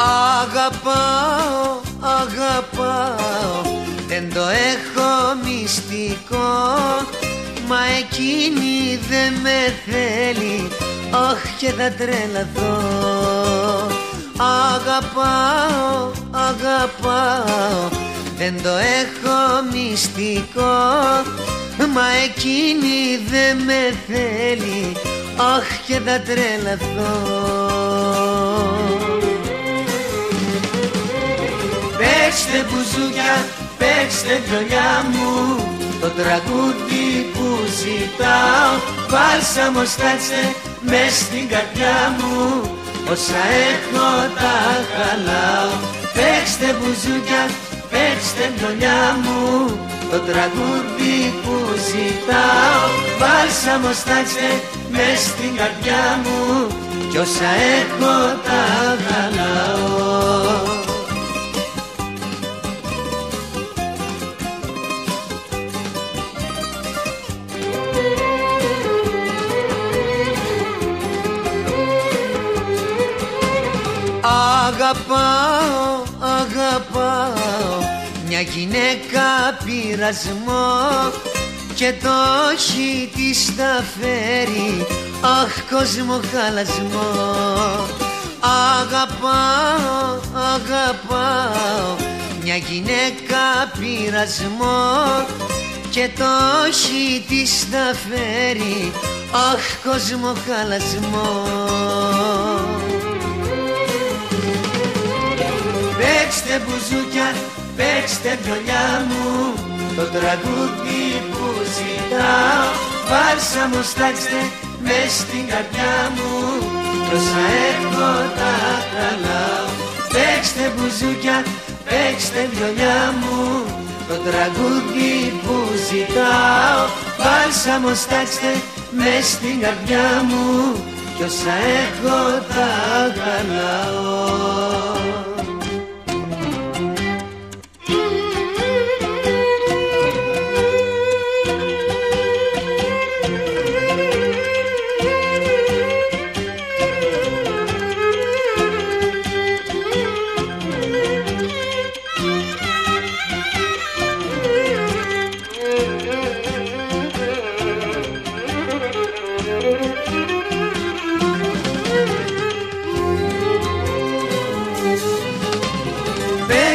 Αγαπάω, αγαπάω Δεν το έχω μυστικό. Μα εκείνη δεν με θέλει Όχι και θα τρελαθώ. Αγαπάω, αγαπάω Δεν το έχω μυστικό. Μα εκείνη δεν με θέλει Όχι και θα τρελαθώ Παίξτε μπουζούκια, παίξτε βιολιά μου. Το τραγούδι που ζητάω Βάλσαμο στάτσε μες στην καρδιά μου. Όσα έχω τα χαλάω Παίξτε μπουζούκια, παίξτε βιολιά μου. Το τραγούδι που ζητάω Βάλσαμο στάτσε μες στην καρδιά μου. Κι όσα έχω τα χαλάω Αγαπάω, αγαπάω μια γυναίκα πειρασμό. Και το όχι της τα φέρει αχ κόσμο χαλασμό. Αγαπάω, αγαπάω μια γυναίκα πειρασμό. Και το όχι της τα φέρει αχ κόσμο χαλασμό Παίξτε μπουζούκια, παίξτε βιολιά μου. Το τραγούδι που ζητάω Βάλσα μου στάξτε μες στην καρδιά μου. Τόσα έχω τα χαλάω Παίξτε μπουζούκια, παίξτε βιολιά μου. Το τραγούδι που ζητάω Βάλσα μου στάξτε μες στην καρδιά μου. Κι όσα έχω τα χαλάω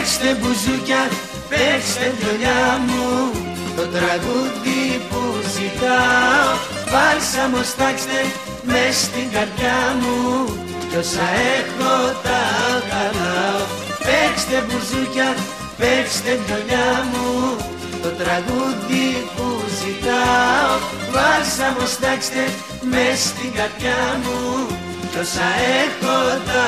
Παίξτε μπουζούκια, παίξτε βιολιά μου. Το τραγούδι που ζητάω Βάλσαμο στάξτε μες στην καρδιά μου. Κι όσα έχω τα χαλάω Παίξτε μπουζούκια, παίξτε βιολιά μου. Το τραγούδι που ζητάω Βάλσαμο στάξτε μες στην καρδιά μου. Κι όσα έχω τα